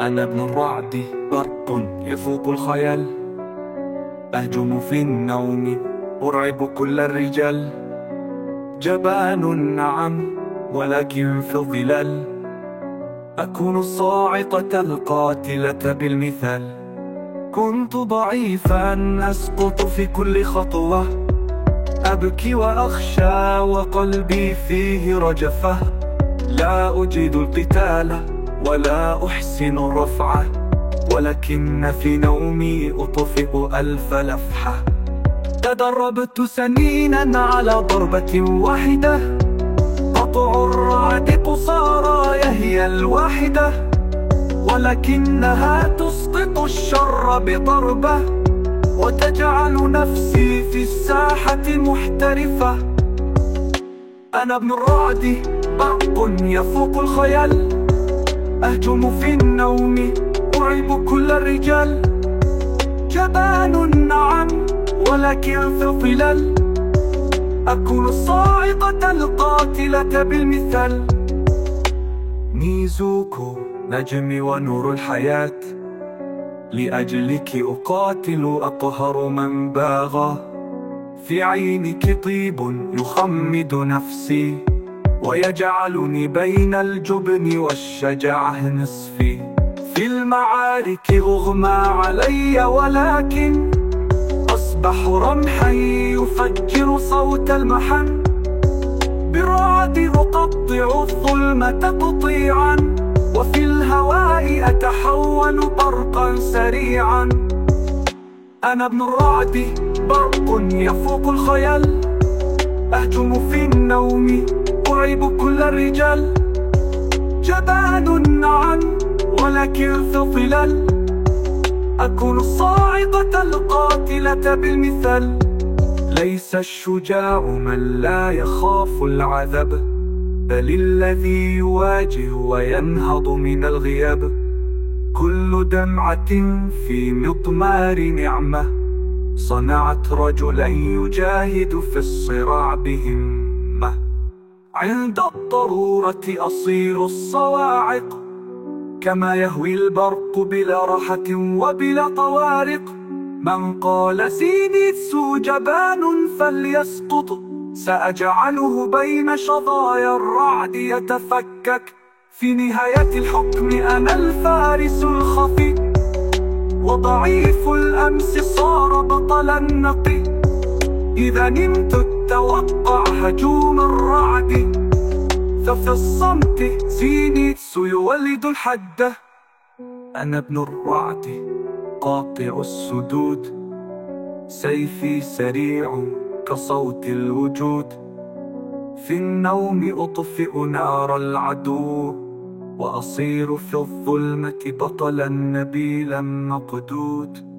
أنا ابن الرعد برق يفوق الخيال. أهجم في النوم أرعب كل الرجال. جبان نعم ولكن في الظلال. أكون الصاعقة القاتلة بالمثال. كنت ضعيفا أسقط في كل خطوة. أبكي وأخشى وقلبي فيه رجفة. لا أجيد القتال ولا أحسن الرفعة ولكن في نومي أطفئ ألف لفحة. تدربت سنينا على ضربة واحدة قطع الرعد قصاراي هي الواحدة ولكنها تسقط الشر بضربة وتجعل نفسي في الساحة محترفة. أنا ابن الرعد. برق يفوق الخيال. أهجم في النوم أرعب كل الرجال. جبان نعم ولكن في الظلال. أكون الصاعقة القاتلة بالمثال. ميزوكو نجمي ونور الحياة. لأجلك أقاتل أقهر من باغى في عينك طيب يخمد نفسي. ويجعلني بين الجبن والشجاعة نصفي في المعارك أغمى علي ولكن أصبح رمحا يفجر صوت المحن. بالرعد أقطع الظلم تقطيعا وفي الهواء أتحول برقا سريعا. أنا ابن الرعد برق يفوق الخيال أهجم في النوم أرعب كل الرجال جبان نعم ولكن في الظلال أكون الصاعقة القاتلة بالمثال. ليس الشجاع من لا يخاف العذاب بل الذي يواجه وينهض من الغياب. كل دمعة في مضمار نعمة صنعت رجلا يجاهد في الصراع بهمة عند الضرورة أصير الصواعق كما يهوي البرق بلا راحة وبلا طوارق. من قال سينيتسو جبان فليسقط سأجعله بين شظايا الرعد يتفكك. في نهاية الحكم أنا الفارس الخفي وضعيف الأمس صار بطلا نقي إذا نمت توقع هجوم الرعد. ففي الصمت زينيتسو يولد الحدة أنا ابن الرعد قاطع السدود. سيفي سريع كصوت الوجود. في النوم أطفئ نار العدو وأصير في الظلمة بطلا نبيلا مقدود.